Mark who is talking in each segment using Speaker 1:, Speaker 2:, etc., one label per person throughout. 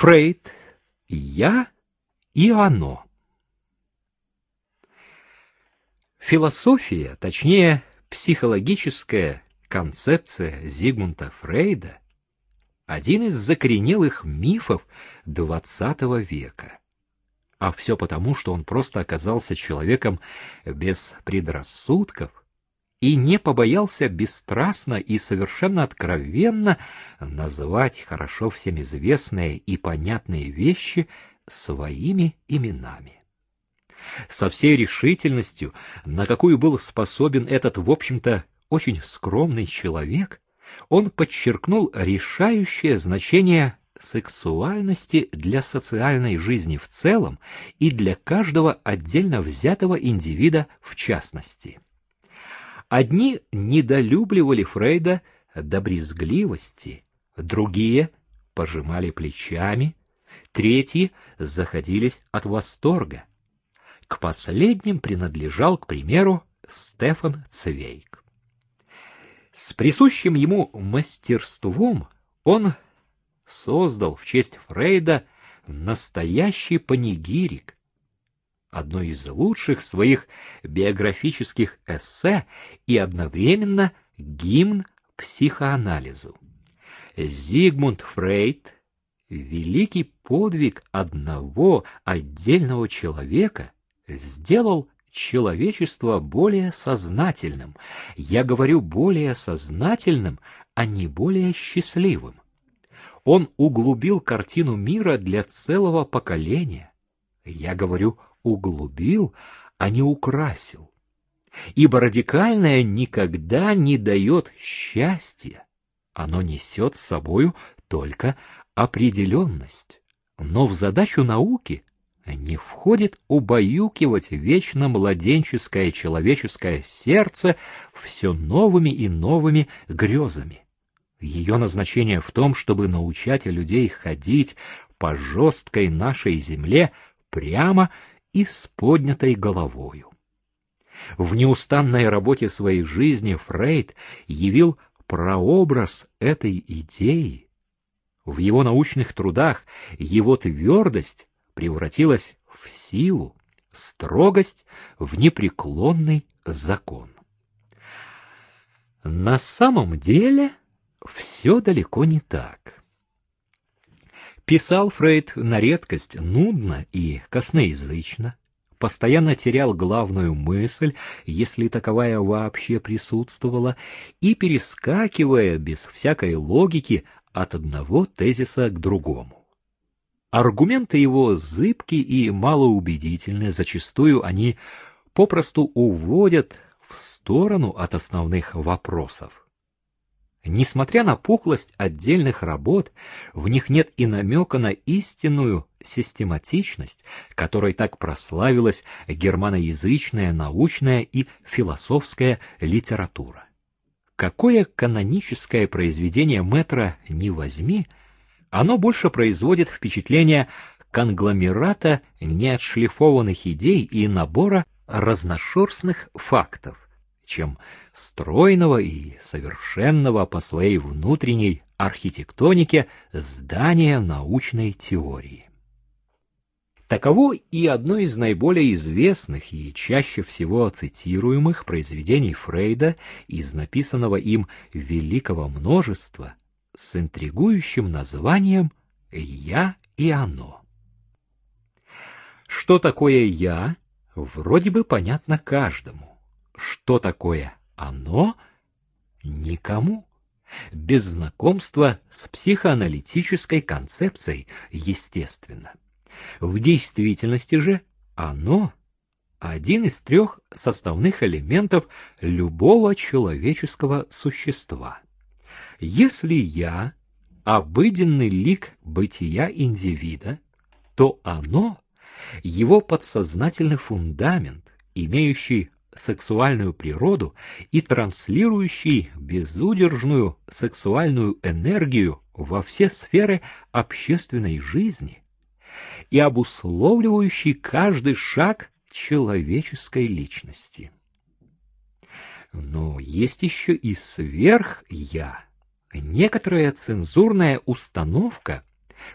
Speaker 1: Фрейд, я и оно. Философия, точнее, психологическая концепция Зигмунда Фрейда один из закоренелых мифов XX века. А все потому, что он просто оказался человеком без предрассудков и не побоялся бесстрастно и совершенно откровенно называть хорошо всем известные и понятные вещи своими именами. Со всей решительностью, на какую был способен этот, в общем-то, очень скромный человек, он подчеркнул решающее значение сексуальности для социальной жизни в целом и для каждого отдельно взятого индивида в частности. Одни недолюбливали Фрейда до брезгливости, другие пожимали плечами, третьи заходились от восторга. К последним принадлежал, к примеру, Стефан Цвейк. С присущим ему мастерством он создал в честь Фрейда настоящий панигирик, одно из лучших своих биографических эссе и одновременно гимн психоанализу. Зигмунд Фрейд — великий подвиг одного отдельного человека сделал человечество более сознательным. Я говорю более сознательным, а не более счастливым. Он углубил картину мира для целого поколения. Я говорю углубил, а не украсил. Ибо радикальное никогда не дает счастья. Оно несет с собою только определенность. Но в задачу науки не входит убаюкивать вечно младенческое человеческое сердце все новыми и новыми грезами. Ее назначение в том, чтобы научать людей ходить по жесткой нашей земле прямо и с поднятой головою. В неустанной работе своей жизни Фрейд явил прообраз этой идеи. В его научных трудах его твердость превратилась в силу, строгость в непреклонный закон. На самом деле все далеко не так. Писал Фрейд на редкость нудно и косноязычно, постоянно терял главную мысль, если таковая вообще присутствовала, и перескакивая без всякой логики от одного тезиса к другому. Аргументы его зыбки и малоубедительны, зачастую они попросту уводят в сторону от основных вопросов. Несмотря на пухлость отдельных работ, в них нет и намека на истинную систематичность, которой так прославилась германоязычная научная и философская литература. Какое каноническое произведение Метра не возьми, оно больше производит впечатление конгломерата неотшлифованных идей и набора разношерстных фактов, чем стройного и совершенного по своей внутренней архитектонике здания научной теории. Таково и одно из наиболее известных и чаще всего цитируемых произведений Фрейда из написанного им великого множества с интригующим названием «Я и оно». Что такое «я» вроде бы понятно каждому что такое оно, никому. Без знакомства с психоаналитической концепцией, естественно. В действительности же оно один из трех составных элементов любого человеческого существа. Если я — обыденный лик бытия индивида, то оно — его подсознательный фундамент, имеющий сексуальную природу и транслирующий безудержную сексуальную энергию во все сферы общественной жизни и обусловливающий каждый шаг человеческой личности. Но есть еще и сверх-я, некоторая цензурная установка,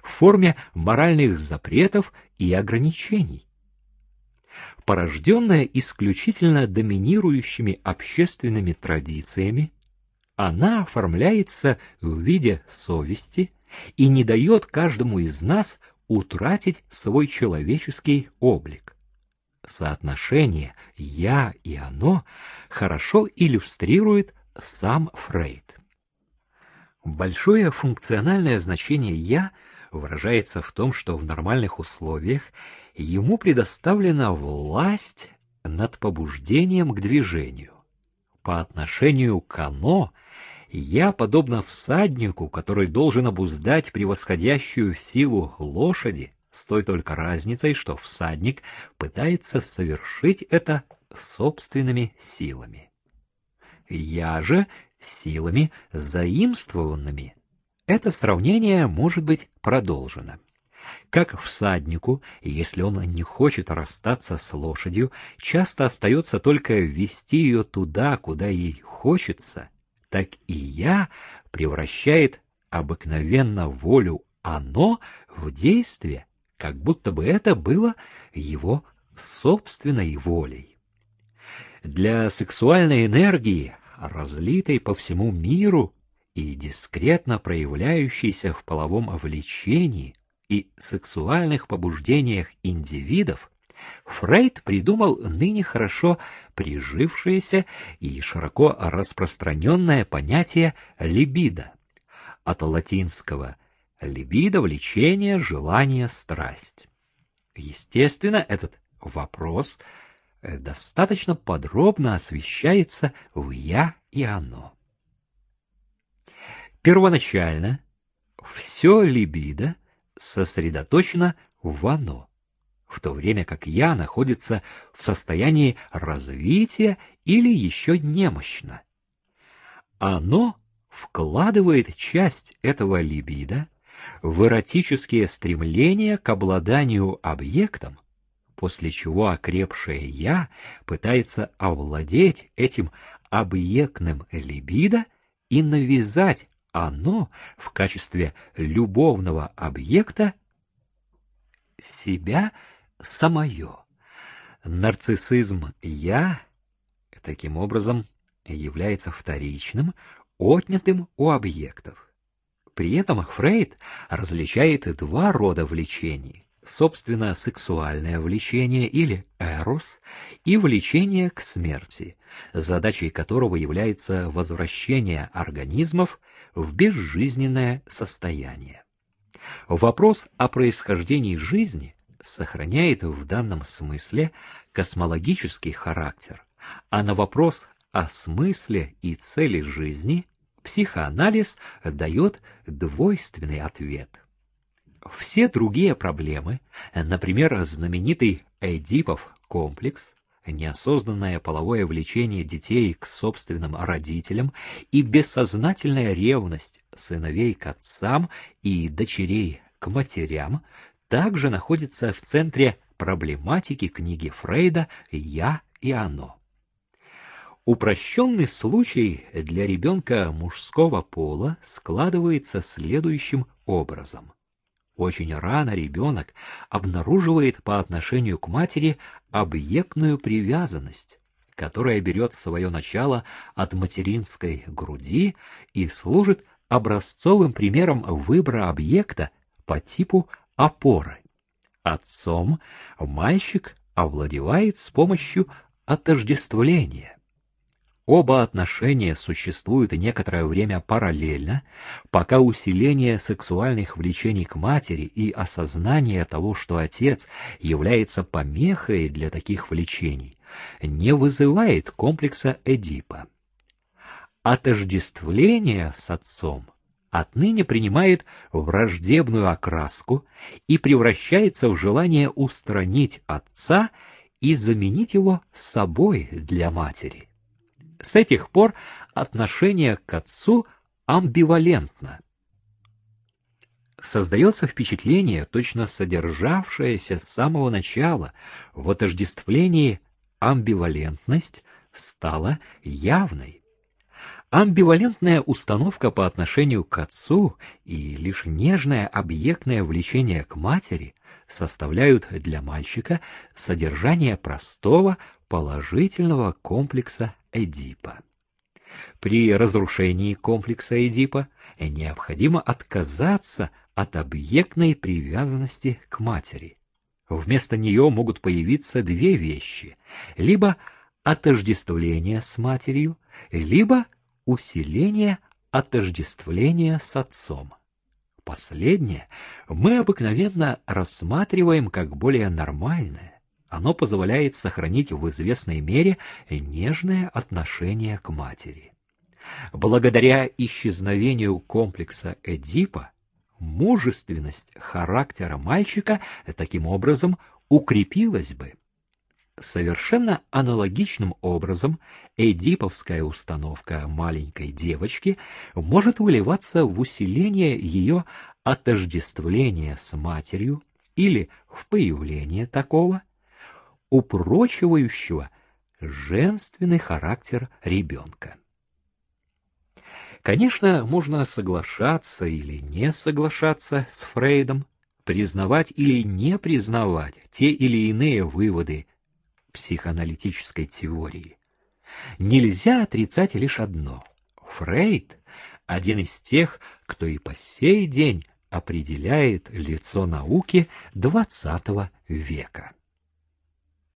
Speaker 1: в форме моральных запретов и ограничений. Порожденная исключительно доминирующими общественными традициями, она оформляется в виде совести и не дает каждому из нас утратить свой человеческий облик. Соотношение «я» и «оно» хорошо иллюстрирует сам Фрейд. Большое функциональное значение «я» выражается в том, что в нормальных условиях ему предоставлена власть над побуждением к движению. По отношению к «оно» я, подобно всаднику, который должен обуздать превосходящую силу лошади, с той только разницей, что всадник пытается совершить это собственными силами. Я же силами заимствованными. Это сравнение может быть продолжено. Как всаднику, если он не хочет расстаться с лошадью, часто остается только вести ее туда, куда ей хочется, так и я превращает обыкновенно волю «оно» в действие, как будто бы это было его собственной волей. Для сексуальной энергии, разлитой по всему миру и дискретно проявляющейся в половом влечении и сексуальных побуждениях индивидов, Фрейд придумал ныне хорошо прижившееся и широко распространенное понятие либидо, от латинского либидо — влечение, желание, страсть. Естественно, этот вопрос достаточно подробно освещается в «я» и «оно». Первоначально все либидо сосредоточено в «оно», в то время как «я» находится в состоянии развития или еще немощно. Оно вкладывает часть этого либидо в эротические стремления к обладанию объектом, после чего окрепшее «я» пытается овладеть этим объектным либидо и навязать оно в качестве любовного объекта себя самое. Нарциссизм «я» таким образом является вторичным, отнятым у объектов. При этом Фрейд различает два рода влечений. Собственно, сексуальное влечение или эрос и влечение к смерти, задачей которого является возвращение организмов в безжизненное состояние. Вопрос о происхождении жизни сохраняет в данном смысле космологический характер, а на вопрос о смысле и цели жизни психоанализ дает двойственный ответ. Все другие проблемы, например, знаменитый Эдипов комплекс, неосознанное половое влечение детей к собственным родителям и бессознательная ревность сыновей к отцам и дочерей к матерям, также находятся в центре проблематики книги Фрейда «Я и оно». Упрощенный случай для ребенка мужского пола складывается следующим образом. Очень рано ребенок обнаруживает по отношению к матери объектную привязанность, которая берет свое начало от материнской груди и служит образцовым примером выбора объекта по типу опоры. Отцом мальчик овладевает с помощью отождествления. Оба отношения существуют некоторое время параллельно, пока усиление сексуальных влечений к матери и осознание того, что отец является помехой для таких влечений, не вызывает комплекса Эдипа. Отождествление с отцом отныне принимает враждебную окраску и превращается в желание устранить отца и заменить его собой для матери. С этих пор отношение к отцу амбивалентно. Создается впечатление, точно содержавшееся с самого начала в отождествлении амбивалентность стала явной. Амбивалентная установка по отношению к отцу и лишь нежное объектное влечение к матери составляют для мальчика содержание простого положительного комплекса Эдипа. При разрушении комплекса Эдипа необходимо отказаться от объектной привязанности к матери. Вместо нее могут появиться две вещи – либо отождествление с матерью, либо усиление отождествления с отцом. Последнее мы обыкновенно рассматриваем как более нормальное. Оно позволяет сохранить в известной мере нежное отношение к матери. Благодаря исчезновению комплекса Эдипа мужественность характера мальчика таким образом укрепилась бы. Совершенно аналогичным образом эдиповская установка маленькой девочки может выливаться в усиление ее отождествления с матерью или в появление такого, упрочивающего женственный характер ребенка. Конечно, можно соглашаться или не соглашаться с Фрейдом, признавать или не признавать те или иные выводы психоаналитической теории. Нельзя отрицать лишь одно. Фрейд — один из тех, кто и по сей день определяет лицо науки XX века.